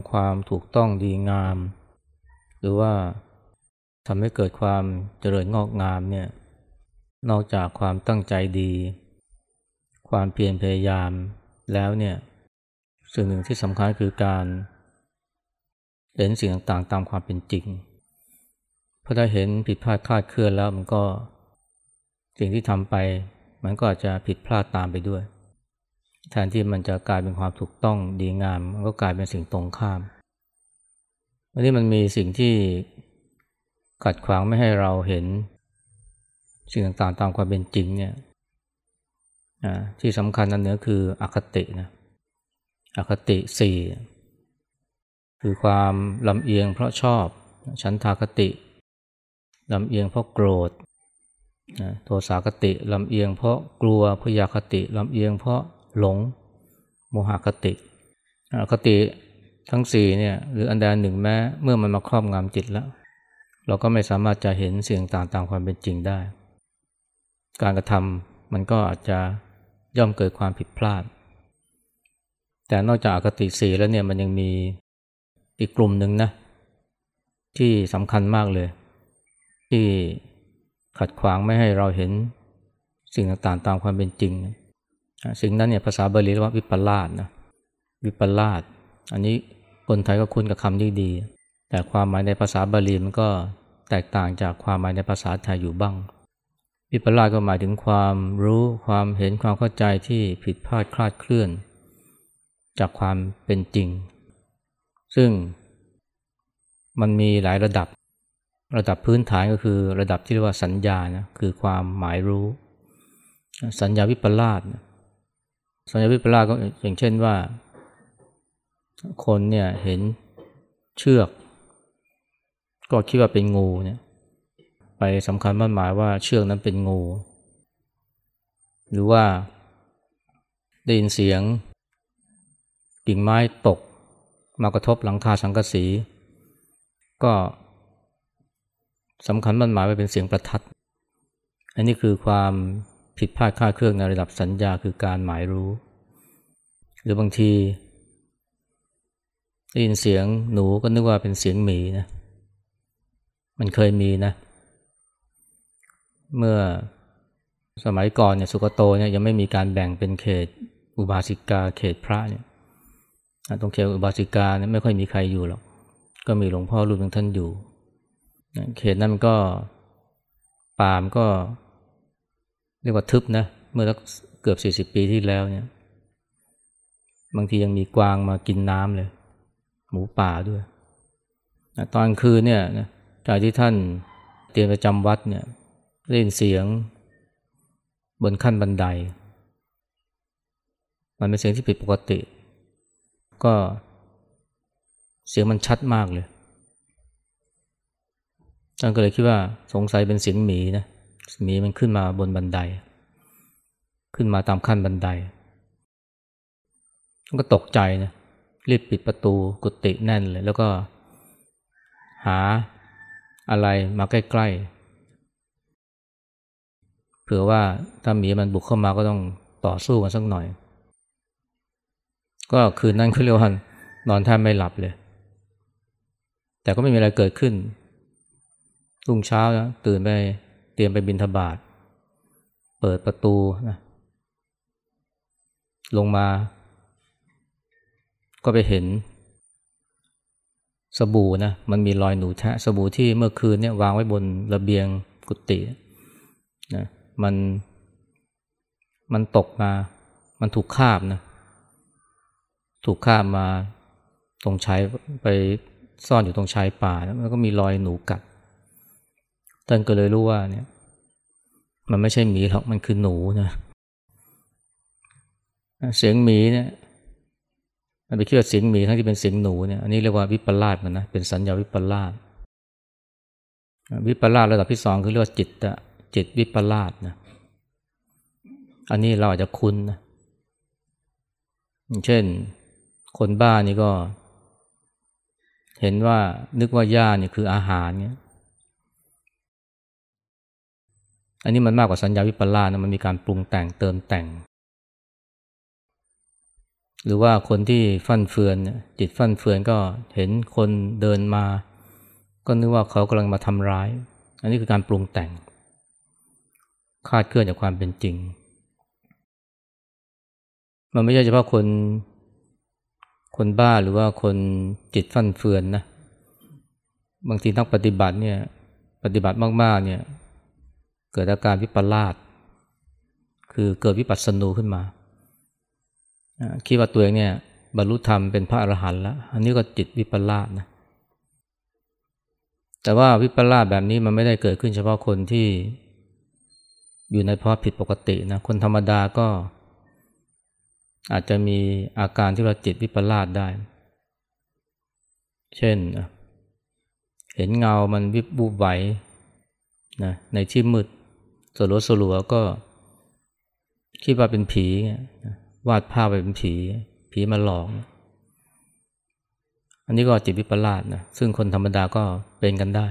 ำความถูกต้องดีงาม หรือว่าทำให้เกิดความเจริญงอกงามเนี่ยนอกจากความตั้งใจดี ความเพียรพยายามแล้วเนี่ยสิ่งหนึ่งที่สำคัญคือการเห็นสิ่งต่างๆ ตามความเป็นจริงพอได้เห็นผิดพลาดคลาดเคลื่อนแล้วมันก็สิ่งที่ทำไป มันก็อาจจะผิดพลาดตามไปด้วย แทนที่มันจะกลายเป็นความถูกต้องดีงาม มันก็กลายเป็นสิ่งตรงข้ามอันนี้มันมีสิ่งที่ขัดขวางไม่ให้เราเห็น สิ่งต่างๆตามความเป็นจริงเนี่ยที่สำคัญนั่นเนื้อคืออคตินะอคติสี่คือความลำเอียงเพราะชอบฉันทาคติลำเอียงเพราะโกรธโทสาคติลำเอียงเพราะกลัวพยาคติลำเอียงเพราะ หลง โมหคติคติทั้งสี่เนี่ยหรืออันใดหนึ่งแม้เมื่อมันมาครอบงำจิตแล้ว เราก็ไม่สามารถจะเห็นเสียงต่างตามความเป็นจริงได้ การกระทำมันก็อาจจะย่อมเกิดความผิดพลาด แต่นอกจากคติสี่แล้วเนี่ยมันยังมีอีกกลุ่มหนึ่งนะที่สำคัญมากเลย ที่ขัดขวางไม่ให้เราเห็นสิ่งต่างๆตามความเป็นจริง สิ่งนั้นเนี่ยภาษาบาลีเรียกว่าวิปลาสนะวิปลาสอันนี้คนไทยก็คุ้นกับคำนี้ดี แต่ความหมายในภาษาบาลีมันก็แตกต่างจากความหมายในภาษาไทยอยู่บ้าง วิปลาสก็หมายถึงความรู้ความเห็นความเข้าใจที่ผิดพลาดคลาดเคลื่อน จากความเป็นจริง ซึ่งมันมีหลายระดับ ระดับพื้นฐานก็คือระดับที่เรียกว่าสัญญานะคือความหมายรู้ สัญญาวิปลาสนะ สัญญาวิปลาสก็อย่างเช่นว่า คนเนี่ยเห็นเชือก ก็คิดว่าเป็นงูเนี่ย ไปสำคัญมั่นหมายว่าเชือกนั้นเป็นงู หรือว่าได้ยินเสียงกิ่งไม้ตก มากระทบหลังคาสังกะสี ก็สำคัญมั่นหมายว่าเป็นเสียงประทัด อันนี้คือความ ผิดพลาดค่าเครื่องในระดับสัญญาคือการหมายรู้ หรือบางทีได้ยินเสียงหนูก็นึกว่าเป็นเสียงหมีนะ มันเคยมีนะ เมื่อสมัยก่อนเนี่ยสุกโตเนี่ยยังไม่มีการแบ่งเป็นเขตอุบาสิกาเขตพระเนี่ยตรงเขตอุบาสิกาเนี่ยไม่ค่อยมีใครอยู่หรอก ก็มีหลวงพ่อรูปหนึ่งท่านอยู่ เขตนั้นก็ปามก็ เรียกว่าทึบนะ เมื่อเกือบสี่สิบปีที่แล้วเนี่ย บางทียังมีกวางมากินน้ำเลย หมูป่าด้วยตอนคืนเนี่ยจากที่ท่านเตรียมประจำวัดเนี่ยได้ยินเสียงบนขั้นบันได มันเป็นเสียงที่ผิดปกติ ก็เสียงมันชัดมากเลยท่านก็เลยคิดว่าสงสัยเป็นเสียงหมีนะ หมีมันขึ้นมาบนบันได ขึ้นมาตามขั้นบันไดก็ตกใจนะรีบปิดประตูกุฏิแน่นเลย แล้วก็หาอะไรมาใกล้ๆ เผื่อว่าถ้าหมีมันบุกเข้ามาก็ต้องต่อสู้กันสักหน่อย ก็คืนนั้นเขาเรียกว่านอนแทบไม่หลับเลย แต่ก็ไม่มีอะไรเกิดขึ้นรุ่งเช้านะตื่นไป รียมไปบินทบาทเปิดประตูนะลงมา ก็ไปเห็น สบู่นะมันมีรอยหนูแทะสบู่ที่เมื่อคืนเนี่ยวางไว้บนระเบียงกุฏินะมันมันตกมา มันถูกคาบนะถูกคาบมาตรงชายไปซ่อนอยู่ตรงชายป่าแล้วก็มีรอยหนูกัด ท่านก็เลยรู้ว่าเนี่ย มันไม่ใช่หมีหรอกมันคือหนูนะเสียงหมีเนี่ยมันไปคิดว่าเสียงหมีทั้งที่เป็นเสียงหนูเนี่ยอันนี้เรียกว่าวิปลาสมันนะเป็นสัญญาวิปลาสวิปลาสระดับที่สองคือเรียกว่าจิตอะจิตวิปลาสนะอันนี้เราอาจจะคุ้นนะเช่น คนบ้านี่ก็ เห็นว่านึกว่าหญ้านี่คืออาหารเนี่ย อันนี้มันมากกว่าสัญญาวิปลาสนะมันมีการปรุงแต่งเติมแต่ง หรือว่าคนที่ฟั่นเฟือนจิตฟั่นเฟือนก็เห็นคนเดินมา ก็นึกว่าเขากำลังมาทำร้าย อันนี้คือการปรุงแต่ง คาดเคลื่อนจากความเป็นจริง มันไม่ใช่เฉพาะคน คนบ้าหรือว่าคนจิตฟั่นเฟือนนะบางทีนักปฏิบัติเนี่ยปฏิบัติมากๆเนี่ย เกิดอาการวิปลาสคือเกิดวิปัสสนูขึ้นมา คิดว่าตัวเองเนี่ยบรรลุธรรมเป็นพระอรหันต์แล้ว อันนี้ก็จิตวิปลาสนะ แต่ว่าวิปลาสแบบนี้มันไม่ได้เกิดขึ้นเฉพาะคนที่อยู่ในภาวะผิดปกตินะ คนธรรมดาก็อาจจะมีอาการที่เราจิตวิปลาสได้ เช่น เห็นเงามันวิบบูบไหวนะในที่มืด สลัวสลัวก็ คิดว่าเป็นผีวาดภาพไปเป็นผี ผีมาหลอก อันนี้ก็จิตวิปลาสนะซึ่งคนธรรมดาก็เป็นกันได้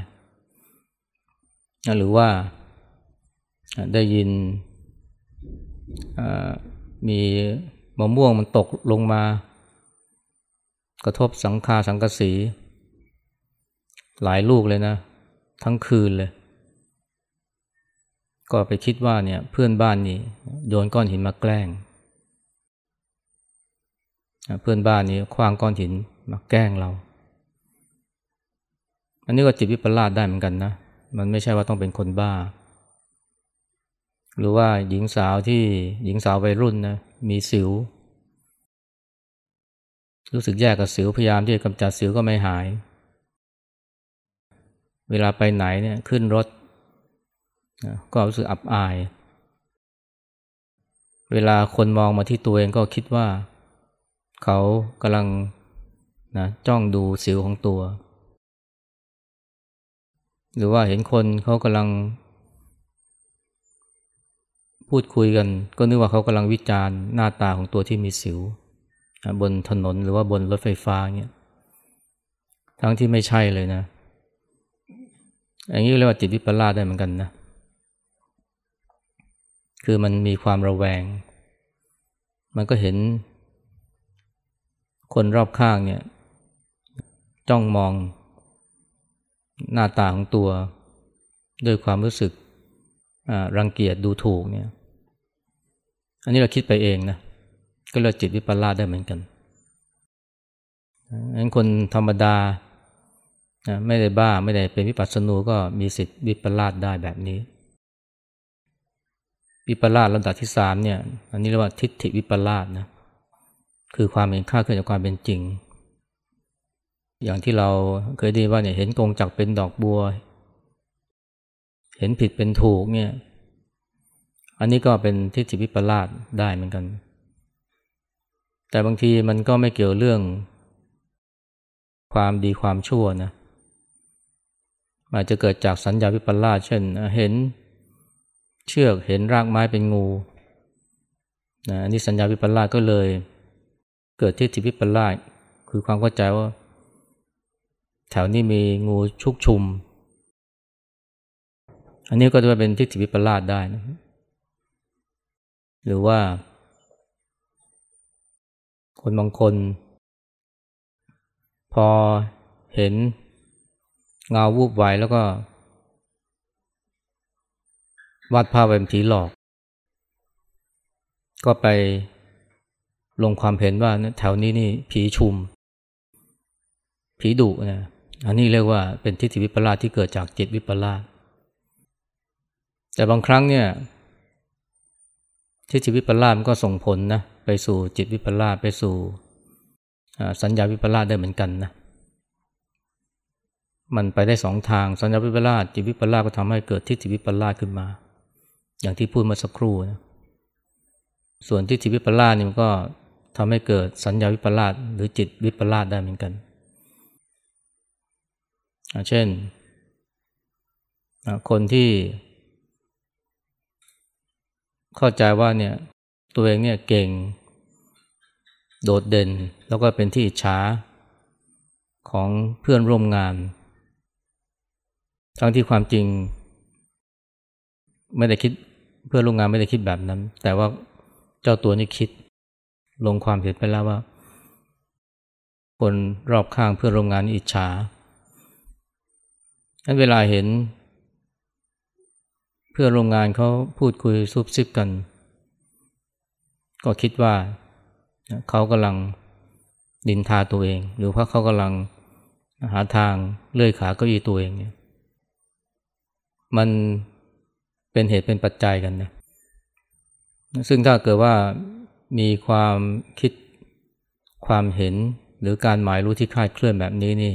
หรือว่าได้ยินมีมะม่วงมันตกลงมา กระทบสังคาสังกสี หลายลูกเลยนะ ทั้งคืนเลย ก็ไปคิดว่าเนี่ยเพื่อนบ้านนี่โยนก้อนหินมาแกล้ง เพื่อนบ้านนี้คว้างก้อนหินมาแกล้งเรา อันนี้ก็จิตวิปลาสได้เหมือนกันนะ มันไม่ใช่ว่าต้องเป็นคนบ้า หรือว่าหญิงสาวที่หญิงสาววัยรุ่นนะมีสิว รู้สึกแย่กับสิวพยายามที่จะกำจัดสิวก็ไม่หาย เวลาไปไหนเนี่ยขึ้นรถ ก็รู้สึกอับอาย เวลาคนมองมาที่ตัวเองก็คิดว่า เขากำลังนะจ้องดูสิวของตัว หรือว่าเห็นคนเขากำลัง พูดคุยกัน ก็นึกว่าเขากำลังวิจารณ์หน้าตาของตัวที่มีสิว บนถนนหรือว่าบนรถไฟฟ้าเนี่ยทั้งที่ไม่ใช่เลยนะ อย่างนี้เรียกว่าจิตวิปลาสได้เหมือนกันนะ คือมันมีความระแวง มันก็เห็น คนรอบข้างเนี่ย จ้องมองหน้าตาของตัว ด้วยความรู้สึกรังเกียจดูถูกเนี่ย อันนี้เราคิดไปเองนะ ก็เลยจิตวิปลาสได้เหมือนกันงั้นคนธรรมดาไม่ได้บ้าไม่ได้เป็นวิปัสสนูก็มีสิทธิ์วิปลาสได้แบบนี้ วิปลาสระดับที่สามเนี่ย อันนี้เรียกว่าทิฏฐิวิปลาสนะ คือความเห็นค่าเกินจากความเป็นจริง อย่างที่เราเคยได้ว่าเนี่ยเห็นกงจักเป็นดอกบัว เห็นผิดเป็นถูกเนี่ย อันนี้ก็เป็นทิฏฐิวิปลาสได้เหมือนกัน แต่บางทีมันก็ไม่เกี่ยวเรื่อง ความดีความชั่วนะอาจจะเกิดจากสัญญาวิปลาสเช่น เห็น เชือกเห็นรากไม้เป็นงูนะนนี้สัญญาวิปลาสก็เลย เกิดที่ทิวิปลาสคือความเข้าใจว่า แถวนี้มีงูชุกชุม อันนี้ก็จะเป็นทิฏฐิวิปลาสได้นะหรือว่า คนบางคน พอเห็นเงาวูบไหวแล้วก็ วาดภาพเป็นผีหลอก ก็ไปลงความเห็นว่าแถวนี้นี่ผีชุม ผีดุนะอันนี้เรียกว่าเป็นทิฏฐิวิปลาสที่เกิดจากจิตวิปลาสแต่บางครั้งเนี่ยทิฏฐิวิปลาสมันก็ส่งผลนะไปสู่จิตวิปลาสไปสู่สัญญาวิปลาสได้เหมือนกันนะมันไปได้สองทางสัญญาวิปลาสจิตวิปลาสก็ทำให้เกิดทิฏฐิวิปลาสขึ้นมา อย่างที่พูดมาสักครู่นะส่วนทิฏฐิวิปลาสนี่มันก็ทำให้เกิดสัญญาวิปลาสหรือจิตวิปลาสได้เหมือนกัน เช่น คนที่เข้าใจว่าเนี่ยตัวเองเนี่ยเก่ง โดดเด่น แล้วก็เป็นที่อิจฉาของเพื่อนร่วมงาน ทั้งที่ความจริง ไม่ได้คิด เพื่อนร่วมงานไม่ได้คิดแบบนั้น แต่ว่าเจ้าตัวนี่คิด ลงความเห็นไปแล้วว่า คนรอบข้างเพื่อนร่วมงานอิจฉานั้นเวลาเห็น เพื่อนร่วมงานเขาพูดคุยซุบซิบกัน ก็คิดว่าเขากำลังดินทาตัวเอง หรือว่าเขากำลังหาทางเลื่อยขาเก้าอี้ตัวเองเนี่ยมัน เป็นเหตุเป็นปัจจัยกันนะซึ่งถ้าเกิดว่ามีความคิดความเห็นหรือการหมายรู้ที่คลาดเคลื่อนแบบนี้นี่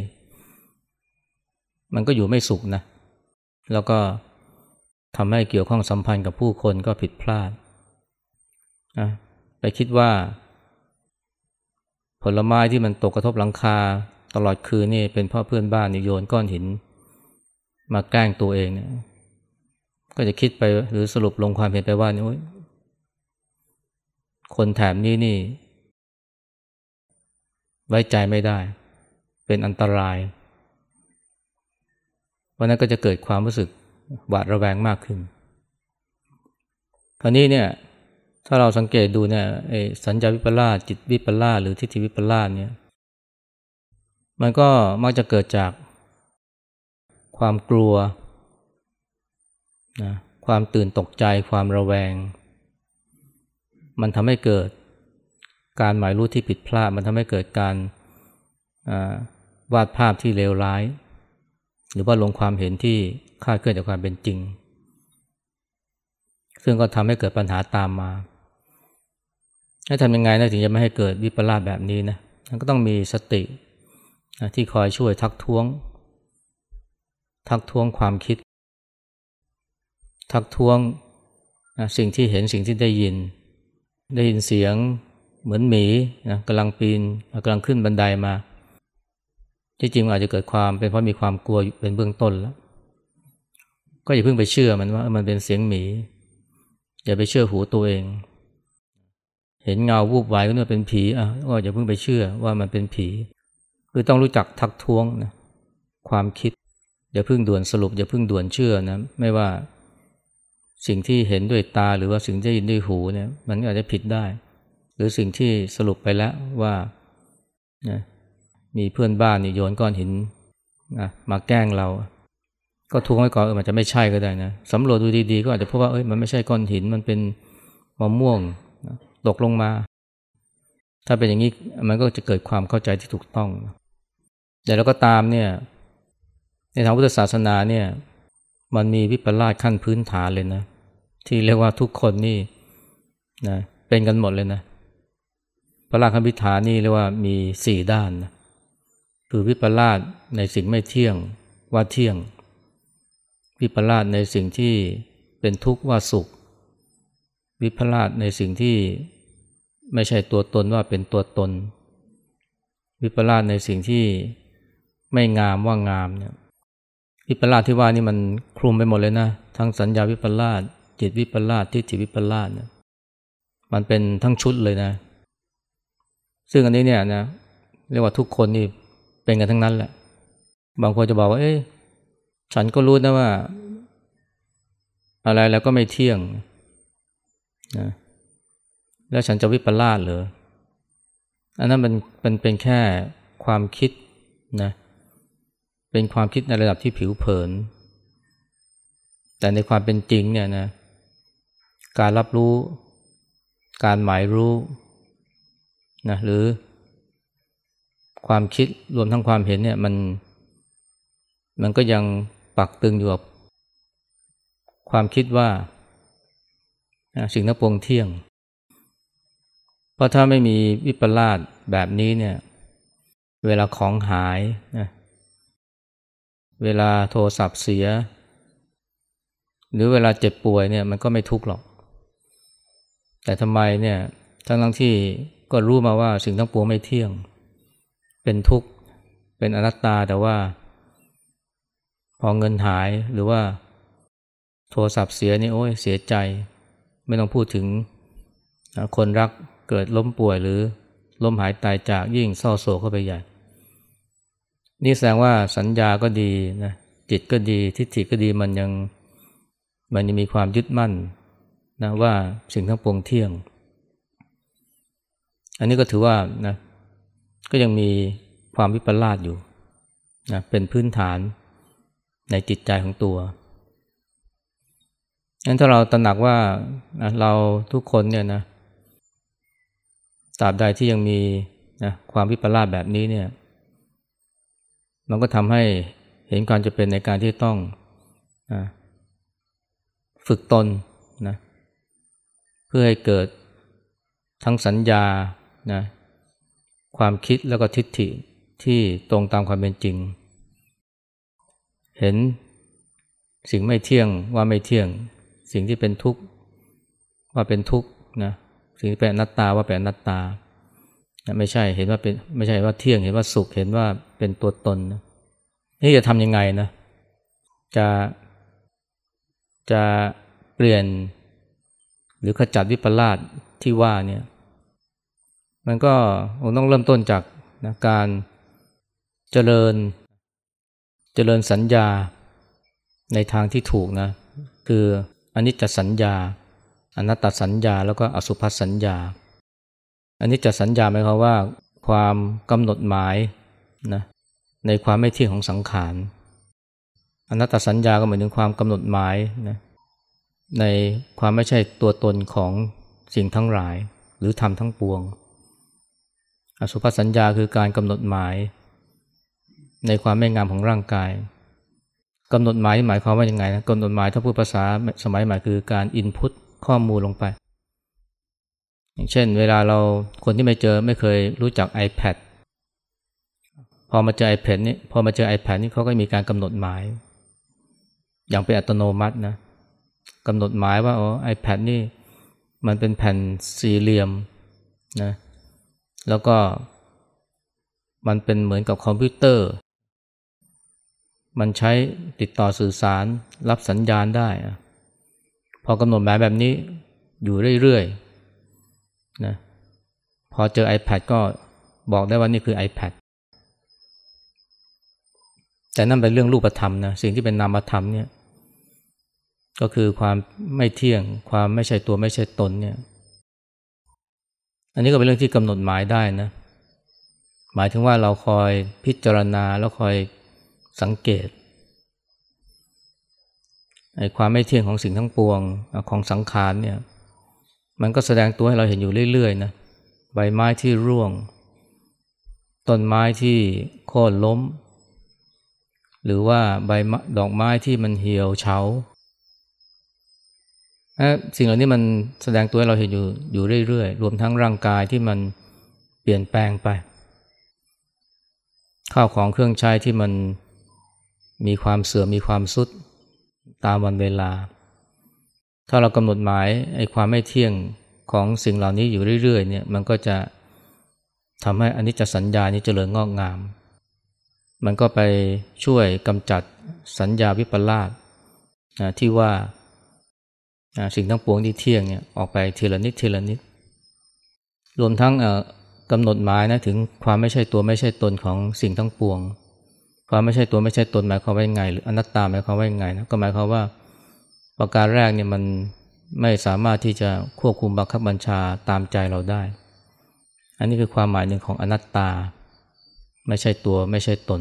มันก็อยู่ไม่สุขนะ แล้วก็ทำให้เกี่ยวข้องสัมพันธ์กับผู้คนก็ผิดพลาดนะไปคิดว่า ผลไม้ที่มันตกกระทบหลังคาตลอดคืนนี่เป็นพราะเพื่อนบ้านนี่โยนก้อนหิน มาแกล้งตัวเองเนี่ย ก็จะคิดไปหรือสรุปลงความเห็นไปว่านี่คนแถมนี้นี่ ไว้ใจไม่ได้ เป็นอันตรายวันนั้นก็จะเกิดความรู้สึกหวาดระแวงมากขึ้น คราวนี้เนี่ย ถ้าเราสังเกตดูเนี่ยสัญญาวิปลาสจิตวิปลาสหรือทิฏฐิวิปลาสเนี่ย มันก็มักจะเกิดจากความกลัว นะความตื่นตกใจความระแวง มันทำให้เกิดการหมายรู้ที่ผิดพลาด มันทำให้เกิดการวาดภาพที่เลวร้าย หรือว่าลงความเห็นที่คาดเคลื่อนจากความเป็นจริง ซึ่งก็ทำให้เกิดปัญหาตามมาให้ทำยังไงนะถึงจะไม่ให้เกิดวิปลาสแบบนี้นะก็ต้องมีสติที่คอยช่วยทักท้วง ทักท้วงความคิด ทักท้วงนะสิ่งที่เห็นสิ่งที่ได้ยิน ได้ยินเสียงเหมือนหมีนะกำลังปีนกำลังขึ้นบันไดามา ที่จริงอาจจะเกิดความเป็นเพราะมีความกลัวเป็นเบื้องต้นแล้ว ก็อย่าเพิ่งไปเชื่อมันว่ามันเป็นเสียงหมี อย่าไปเชื่อหูตัวเอง เห็นเงาวูบไหวก็นึกว่าเป็นผีอะก็อย่าเพิ่งไปเชื่อว่ามันเป็นผี คือต้องรู้จักทักท้วงนะความคิดอย่าเพิ่งด่วนสรุปอย่าเพิ่งด่วนเชื่อนะไม่ว่า สิ่งที่เห็นด้วยตาหรือว่าสิ่งที่ยินด้วยหูเนี่ยมันอาจจะผิดได้ หรือสิ่งที่สรุปไปแล้วว่านะมีเพื่อนบ้านนี่โยนก้อนหินนะมาแกล้งเรา ก็ทวงไว้ก่อนเออมันจะไม่ใช่ก็ได้นะสำรวจดูดีๆก็อาจจะพบว่าเอ้ยมันไม่ใช่ก้อนหินมันเป็นมะม่วงตกลงมา ถ้าเป็นอย่างนี้มันก็จะเกิดความเข้าใจที่ถูกต้องแต่แล้วก็ตามเนี่ย ในทางพุทธศาสนาเนี่ย มันมีวิปลาสขั้นพื้นฐานเลยนะ ที่เรียกว่าทุกคนนี่นะเป็นกันหมดเลยนะปราคันพิฐานนี่เรียกว่ามีสี่ด้านนะคือวิปลาสในสิ่งไม่เที่ยงว่าเที่ยง วิปลาสในสิ่งที่เป็นทุกข์ว่าสุข วิปลาสในสิ่งที่ไม่ใช่ตัวตนว่าเป็นตัวตน วิปลาสในสิ่งที่ไม่งามว่างามเนี่ยวิปลาสที่ว่านี่มันคลุมไปหมดเลยนะ ทั้งสัญญาวิปลาส จิตวิปลาสทิฏฐิวิปลาสเนี่ยมันเป็นทั้งชุดเลยนะ ซึ่งอันนี้เนี่ยนะเรียกว่าทุกคนนี่เป็นกันทั้งนั้นแหละ บางคนจะบอกว่า เอ้ยฉันก็รู้นะว่า อะไรแล้วก็ไม่เที่ยงนะแล้วฉันจะวิปลาสเหรออันนั้นมันเป็นเป็นแค่ความคิดนะเเป็นความคิดในระดับที่ผิวเผิน แต่ในความเป็นจริงเนี่ยนะ การรับรู้ การหมายรู้นะหรือความคิดรวมทั้งความเห็นเนี่ยมันมันก็ยังปักตึงอยู่กับความคิดว่าสิ่งนั้นปวงเที่ยง เพราะถ้าไม่มีวิปลาสแบบนี้เนี่ย เวลาของหายนะเวลาโทรศัพท์เสีย หรือเวลาเจ็บป่วยเนี่ยมันก็ไม่ทุกข์หรอก แต่ทำไมเนี่ยทั้งทั้งที่ก็รู้มาว่าสิ่งทั้งปวงไม่เที่ยง เป็นทุกข์ เป็นอนัตตาแต่ว่า พอเงินหายหรือว่า โทรศัพท์เสียนี่โอ้ยเสียใจ ไม่ต้องพูดถึงคนรักเกิดล้มป่วยหรือล้มหายตายจากยิ่งเศร้าโศกเข้าไปใหญ่ นี่แสดงว่าสัญญาก็ดีนะจิตก็ดีทิฏฐิก็ดีมันยังมันยังมีความยึดมั่น นะว่าสิ่งทั้งปวงเที่ยง อันนี้ก็ถือว่านะก็ยังมีความวิปลาสอยู่นะเป็นพื้นฐานในจิตใจของตัวงั้นถ้าเราตระหนักว่านะเราทุกคนเนี่ยนะตราบใดที่ยังมีนะความวิปลาสแบบนี้เนี่ย มันก็ทำให้เห็นความจะเป็นในการที่ต้องนะฝึกตน พื่อให้เกิดทั้งสัญญานะความคิดแล้วก็ทิฏฐิที่ตรงตามความเป็นจริง เห็นสิ่งไม่เที่ยงว่าไม่เที่ยง สิ่งที่เป็นทุกข์ว่าเป็นทุกข์นะสิ่งที่เป็นนัตตาว่าเป็นนัตตา ไม่ใช่เห็นว่าเป็นไม่ใช่ว่าเที่ยงเห็นว่าสุขเห็นว่าเป็นตัวตนนะนี่จะทำยังไงนะจะจะเปลี่ยน หรือขจัดวิปลาสที่ว่าเนี่ยมันก็ต้องเริ่มต้นจากนะการเจริญ เจริญสัญญาในทางที่ถูกนะคืออนนี้จสัญญาอนัตตสัญญาแล้วก็อสุภสัญญาอันนี้จะสัญญาหมายความว่า ความกำหนดหมายนะในความไม่เที่ยงของสังขารอนัตตสัญญาก็หมายถึงความกำหนดหมายนะ ในความไม่ใช่ตัวตนของสิ่งทั้งหลาย หรือธรรมทั้งปวง อสุภสัญญาคือการกำหนดหมาย ในความไม่งามของร่างกายกำหนดหมายหมายความว่ายังไงนะกำหนดหมายถ้าพูดภาษาสมัยใหม่คือการอินพุตข้อมูลลงไป อย่างเช่น เวลาเราคนที่ไม่เจอไม่เคยรู้จัก iPad พอมาเจอ iPad นี่พอมาเจอ iPad นี่เขาก็มีการกำหนดหมาย อย่างเป็นอัตโนมัตินะ กำหนดหมายว่าอ๋อ iPad นี่มันเป็นแผ่นสี่เหลี่ยมนะแล้วก็มันเป็นเหมือนกับคอมพิวเตอร์ มันใช้ติดต่อสื่อสารรับสัญญาณได้ พอกำหนดหมายแบบนี้อยู่เรื่อยๆนะพอเจอ iPad ก็บอกได้ว่านี่คือ iPad แต่นั่นเป็นเรื่องรูปธรรมนะสิ่งที่เป็นนามธรรมเนี่ย ก็คือความไม่เที่ยง ความไม่ใช่ตัวไม่ใช่ตนเนี่ย อันนี้ก็เป็นเรื่องที่กำหนดหมายได้นะ หมายถึงว่าเราคอยพิจารณาแล้วคอยสังเกตไอ้ความไม่เที่ยงของสิ่งทั้งปวงของสังขารเนี่ย มันก็แสดงตัวให้เราเห็นอยู่เรื่อยๆนะใบไม้ที่ร่วง ต้นไม้ที่โค่นล้ม หรือว่าใบดอกไม้ที่มันเหี่ยวเฉา สิ่งเหล่านี้มันแสดงตัวให้เราเห็นอยู่อยู่เรื่อยๆ รวมทั้งร่างกายที่มันเปลี่ยนแปลงไป ข้าวของเครื่องใช้ที่มันมีความเสื่อมมีความสุดตามวันเวลา ถ้าเรากำหนดหมายไอ้ความไม่เที่ยงของสิ่งเหล่านี้อยู่เรื่อยๆเนี่ยมันก็จะทำให้อันนี้จะสัญญานี้เจริญงอกงาม มันก็ไปช่วยกำจัดสัญญาวิปลาสที่ว่า สิ่งทั้งปวงที่เที่ยงเนี่ยออกไปทีละนิดทีละนิด รวมทั้งกำหนดหมายนะถึงความไม่ใช่ตัวไม่ใช่ตนของสิ่งทั้งปวง ความไม่ใช่ตัวไม่ใช่ตนหมายความว่ายังไง หรืออนัตตาหมายความว่ายังไงนะก็หมายความว่าประการแรกเนี่ยมันไม่สามารถที่จะควบคุมบังคับบัญชาตามใจเราได้ อันนี้คือความหมายหนึ่งของอนัตตา ไม่ใช่ตัวไม่ใช่ตน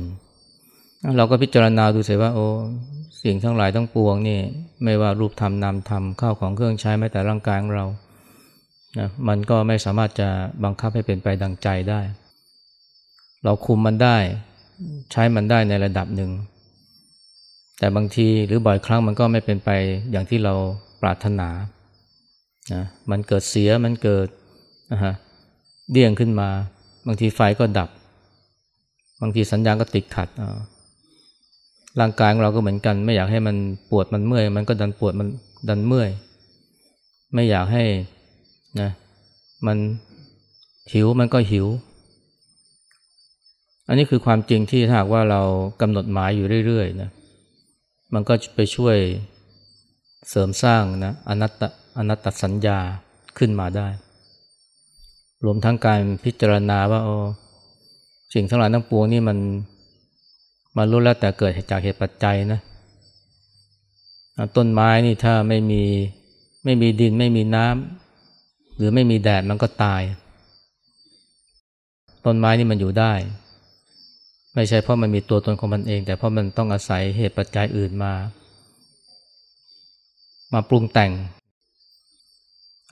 เราก็พิจารณาดูเสียว่าโอ้สิ่งทั้งหลายทั้งปวงนี่ไม่ว่ารูปธรรมนามธรรมข้าวของเครื่องใช้แม้แต่ร่างกายของเรานะมันก็ไม่สามารถจะบังคับให้เป็นไปดังใจได้ เราคุมมันได้ ใช้มันได้ในระดับหนึ่ง แต่บางทีหรือบ่อยครั้งมันก็ไม่เป็นไปอย่างที่เราปรารถนานะมันเกิดเสียมันเกิดนะฮะเดี่ยงขึ้นมา บางทีไฟก็ดับ บางทีสัญญาณก็ติดขัดอ่า ร่างกายของเราก็เหมือนกัน ไม่อยากให้มันปวดมันเมื่อย มันก็ดันปวดมันดันเมื่อย ไม่อยากให้นะมันหิวมันก็หิว อันนี้คือความจริงที่ถ้าหากว่าเรากำหนดหมายอยู่เรื่อยๆนะมันก็ไปช่วยเสริมสร้างนะอนัตตอนัตตสัญญาขึ้นมาได้ รวมทั้งการพิจารณาว่าโอ้สิ่งทั้งหลายทั้งปวงนี่มัน มันรู้แล้วแต่เกิดจากเหตุปัจจัยนะต้นไม้นี่ถ้าไม่มีไม่มีดินไม่มีน้ำหรือไม่มีแดดมันก็ตาย ต้นไม้นี่มันอยู่ได้ ไม่ใช่เพราะมันมีตัวตนของมันเอง แต่เพราะมันต้องอาศัยเหตุปัจจัยอื่นมา มาปรุงแต่ง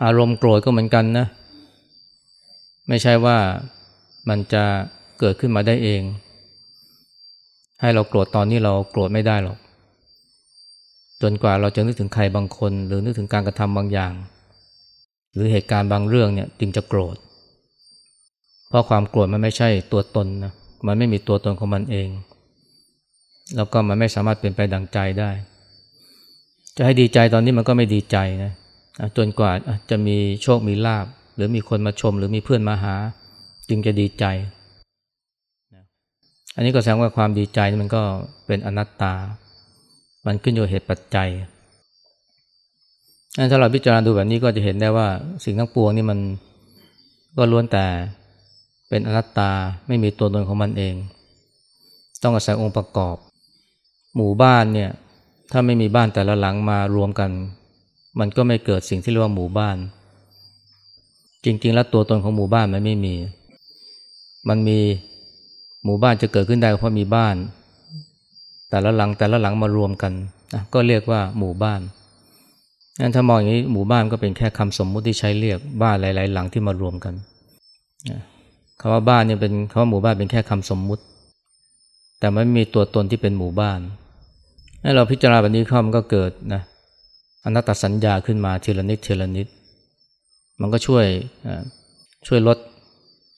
อารมณ์โกรธก็เหมือนกันนะ ไม่ใช่ว่ามันจะเกิดขึ้นมาได้เอง ให้เราโกรธตอนนี้เราโกรธไม่ได้หรอก จนกว่าเราจะนึกถึงใครบางคน หรือนึกถึงการกระทำบางอย่าง หรือเหตุการณ์บางเรื่องเนี่ยจึงจะโกรธ เพราะความโกรธมันไม่ใช่ตัวตนนะมันไม่มีตัวตนของมันเอง แล้วก็มันไม่สามารถเป็นไปดังใจได้ จะให้ดีใจตอนนี้มันก็ไม่ดีใจนะจนกว่าจะมีโชคมีลาบ หรือมีคนมาชม หรือมีเพื่อนมาหา จึงจะดีใจ อันนี้ก็แสดงว่าความดีใจมันก็เป็นอนัตตา มันขึ้นอยู่เหตุปัจจัยถ้าเราพิจารณาดูแบบนี้ก็จะเห็นได้ว่าสิ่งทั้งปวงนี่มันก็ล้วนแต่เป็นอนัตตาไม่มีตัวตนของมันเอง ต้องอาศัยองค์ประกอบ หมู่บ้านเนี่ยถ้าไม่มีบ้านแต่ละหลังมารวมกัน มันก็ไม่เกิดสิ่งที่เรียกว่าหมู่บ้าน จริง ๆ แล้วตัวตนของหมู่บ้านมันไม่มี มันมี หมู่บ้านจะเกิดขึ้นได้เพราะมีบ้าน แต่ละหลังแต่ละหลังมารวมกันนะก็เรียกว่าหมู่บ้านงั้นถ้ามองอย่างนี้หมู่บ้านก็เป็นแค่คำสมมุติที่ใช้เรียกบ้านหลาย ๆ หลังที่มารวมกันคำว่าบ้านเนี่ยเป็นคำว่าหมู่บ้านเป็นแค่คำสมมุติ แต่ไม่มีตัวตนที่เป็นหมู่บ้านให้เราพิจารณาแบบนี้เข้ามันก็เกิดนะอนัตตสัญญาขึ้นมาทีละนิดทีละนิด มันก็ช่วยช่วยลด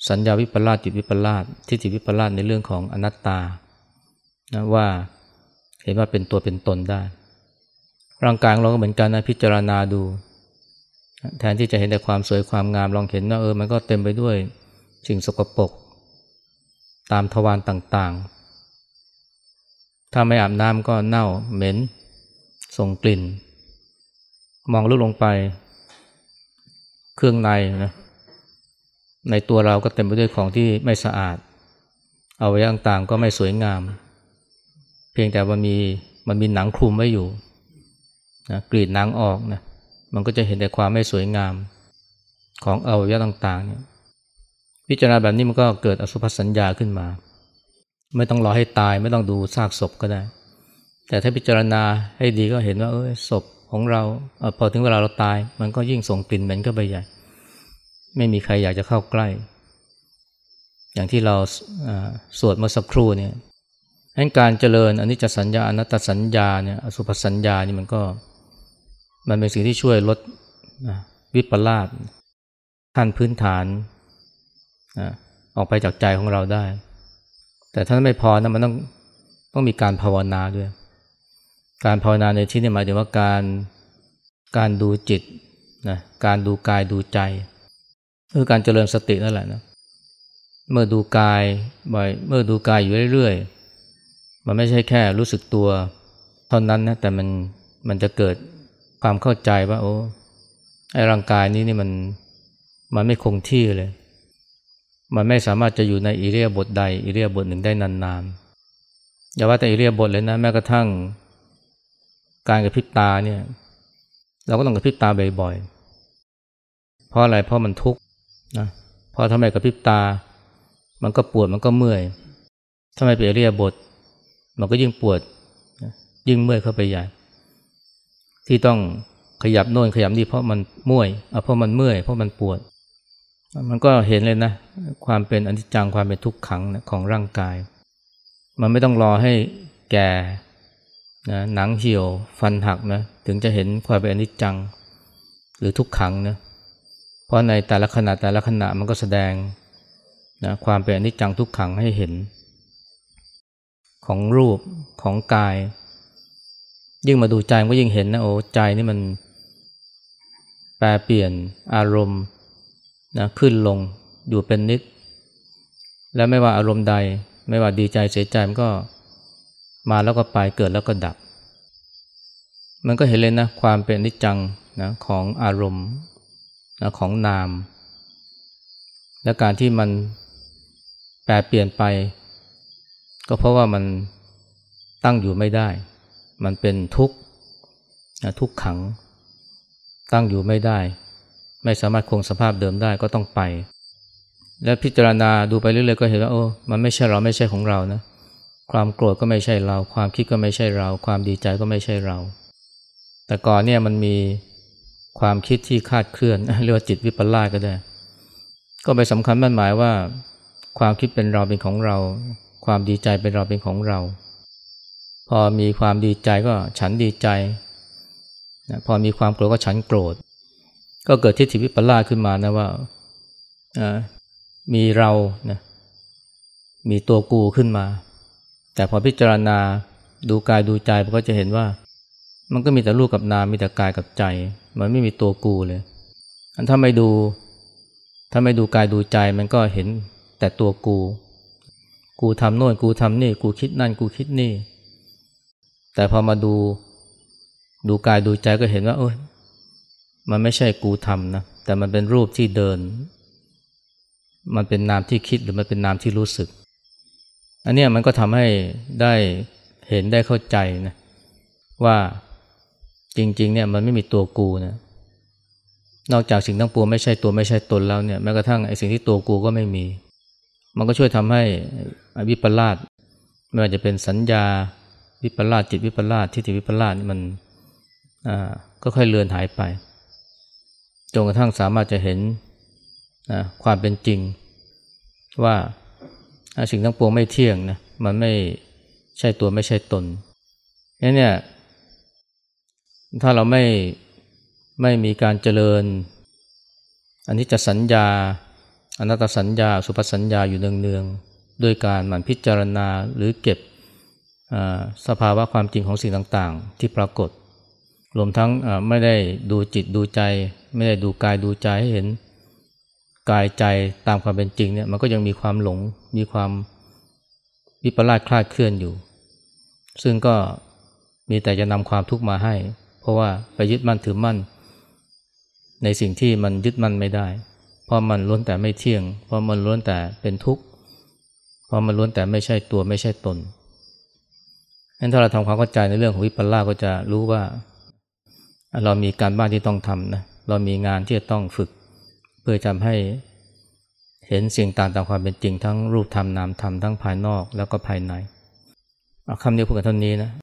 สัญญาวิปลาสจิตวิปลาสทิฏฐิวิปลาสในเรื่องของอนัตตานะว่าเห็นว่าเป็นตัวเป็นตนได้ ร่างกายของเราก็เหมือนกันนะพิจารณาดู แทนที่จะเห็นแต่ความสวยความงามลองเห็นว่าเออมันก็เต็มไปด้วยสิ่งสกปรกตามทวารต่างๆ ถ้าไม่อาบน้ำก็เน่าเหม็น ส่งกลิ่น มองลึกลงไป เครื่องในนะ ในตัวเราก็เต็มไปด้วยของที่ไม่สะอาดเอาไว้ต่างๆก็ไม่สวยงาม เพียงแต่ว่ามีมันมีหนังคลุมไว้อยู่นะกรีดหนังออกนะมันก็จะเห็นแต่ความไม่สวยงามของอวัยวะต่างๆเนี่ยพิจารณาแบบนี้มันก็เกิดอสุภสัญญาขึ้นมา ไม่ต้องรอให้ตายไม่ต้องดูซากศพก็ได้ แต่ถ้าพิจารณาให้ดีก็เห็นว่าเออศพของเราอพอถึงเวลาเราตาย มันก็ยิ่งส่งกลิ่นเหม็นก็ไปใหญ่ ไม่มีใครอยากจะเข้าใกล้ อย่างที่เราสวดเมื่อสักครู่เนี่ยให้การเจริญอันนี้จะสัญญาอนัตตสัญญาเนี่ยอสุภสัญญานี่มันก็ มันเป็นสิ่งที่ช่วยลดวิปลาสขั้นพื้นฐานออกไปจากใจของเราได้ แต่ถ้าไม่พอนะมันต้องต้องมีการภาวนาด้วย การภาวนาในที่นี้หมายถึงว่าการการดูจิตนะการดูกายดูใจ คือการเจริญสตินั่นแหละนะเมื่อดูกายบ่อยเมื่อดูกายอยู่เรื่อยๆ มันไม่ใช่แค่รู้สึกตัวเท่านั้นนะแต่มันมันจะเกิดความเข้าใจว่าโอ้ไอ้ร่างกายนี้นี่มันมันไม่คงที่เลย มันไม่สามารถจะอยู่ในอิเลียบทใดอิเลียบทหนึ่งได้นานๆอย่าว่าแต่อิเลียบทเลยนะแม้กระทั่ง การกระพริบตาเนี่ย เราก็ต้องกระพริบตาบ่อยๆเพราะอะไรเพราะมันทุกข์ นะพอทำไมกระพริบตา มันก็ปวดมันก็เมื่อยทำไมเปเรียบท มันก็ยิ่งปวด ยิ่งเมื่อยเข้าไปใหญ่ ที่ต้องขยับโน่นขยับนี่เพราะมันมื่อยเพราะมันเมื่อยเพราะมันปวด มันก็เห็นเลยนะ ความเป็นอนิจจังความเป็นทุกขังของร่างกาย มันไม่ต้องรอให้แก่นะหนังเหี่ยวฟันหักนะถึงจะเห็นความเป็นอนิจจัง หรือทุกขังนะ ราะในแต่ละขณะแต่ละขณะมันก็แสดงนะความเป็นอนิจจังทุกขังให้เห็น ของรูปของกาย ยิ่งมาดูใจก็ยิ่งเห็นนะโอ้ใจนี่มันแปรเปลี่ยนอารมณ์นะขึ้นลงอยู่เป็นนิด และไม่ว่าอารมณ์ใด ไม่ว่าดีใจเสียใจมันก็มาแล้วก็ไปเกิดแล้วก็ดับ มันก็เห็นเลยนะความเป็นนิจจังนะของอารมณ์ ของนาม และการที่มันแปรเปลี่ยนไป ก็เพราะว่ามันตั้งอยู่ไม่ได้ มันเป็นทุกข์ทุกขัง ตั้งอยู่ไม่ได้ ไม่สามารถคงสภาพเดิมได้ก็ต้องไป และพิจารณาดูไปเรื่อยๆก็เห็นว่าโอ้มันไม่ใช่เราไม่ใช่ของเรานะความโกรธก็ไม่ใช่เรา ความคิดก็ไม่ใช่เรา ความดีใจก็ไม่ใช่เรา แต่ก่อนเนี่ยมันมี ความคิดที่คาดเคลื่อนเรียกว่าจิตวิปลาสก็ได้ ก็ไปสำคัญมั่นหมายว่า ความคิดเป็นเราเป็นของเรา ความดีใจเป็นเราเป็นของเรา พอมีความดีใจก็ฉันดีใจ พอมีความโกรธก็ฉันโกรธ ก็เกิดทิฏฐิวิปลาสขึ้นมานะว่ามีเรานะมีตัวกูขึ้นมา แต่พอพิจารณาดูกายดูใจมันก็จะเห็นว่า มันก็มีแต่รูปกับนามมีแต่กายกับใจ มันไม่มีตัวกูเลยอันถ้าไม่ดูถ้าไม่ดูกายดูใจมันก็เห็นแต่ตัวกู กูทำโน่นกูทำนี่ กูคิดนั่นกูคิดนี่ แต่พอมาดูดูกายดูใจก็เห็นว่า เอ้ยมันไม่ใช่กูทำนะแต่มันเป็นรูปที่เดิน มันเป็นนามที่คิดหรือมันเป็นนามที่รู้สึก อันนี้มันก็ทำให้ได้เห็นได้เข้าใจนะว่า จริงๆเนี่ยมันไม่มีตัวกูนะนอกจากสิ่งทั้งปวงไม่ใช่ตัวไม่ใช่ตนแล้วเนี่ยแม้กระทั่งไอ้สิ่งที่ตัวกูก็ไม่มี มันก็ช่วยทำให้วิปลาสไม่ว่าจะเป็นสัญญาวิปลาสจิตวิปลาสทิฏฐิวิปลาสมันอ่าก็ค่อยเลือนหายไปจนกระทั่งสามารถจะเห็นความเป็นจริง ว่าสิ่งทั้งปวงไม่เที่ยงนะมันไม่ใช่ตัวไม่ใช่ตนนี่เนี่ย ถ้าเราไม่ไม่มีการเจริญ อันนี้จะสัญญาอนัตตสัญญา สุภสัญญาอยู่เนืองๆด้วยการหมั่นพิจารณาหรือเก็บสภาวะความจริงของสิ่งต่างๆ ที่ปรากฏ รวมทั้งไม่ได้ดูจิตดูใจ ไม่ได้ดูกายดูใจให้เห็นกายใจตามความเป็นจริงเนี่ยมันก็ยังมีความหลงมีความวิปลาสคลาดเคลื่อนอยู่ ซึ่งก็มีแต่จะนำความทุกข์มาให้ เพราะว่าไปยึดมั่นถือมั่น ในสิ่งที่มันยึดมั่นไม่ได้ เพราะมันล้วนแต่ไม่เที่ยง เพราะมันล้วนแต่เป็นทุกข์ เพราะมันล้วนแต่ไม่ใช่ตัวไม่ใช่ตนงั้นถ้าเราทำความเข้าใจในเรื่องของวิปลาสก็จะรู้ว่า เรามีการบ้านที่ต้องทำนะ เรามีงานที่จะต้องฝึก เพื่อทำให้เห็นสิ่งต่างตามความเป็นจริงทั้งรูปธรรมนามธรรมทั้งภายนอกแล้วก็ภายในเอาคำนี้พูดกันเท่านี้นะ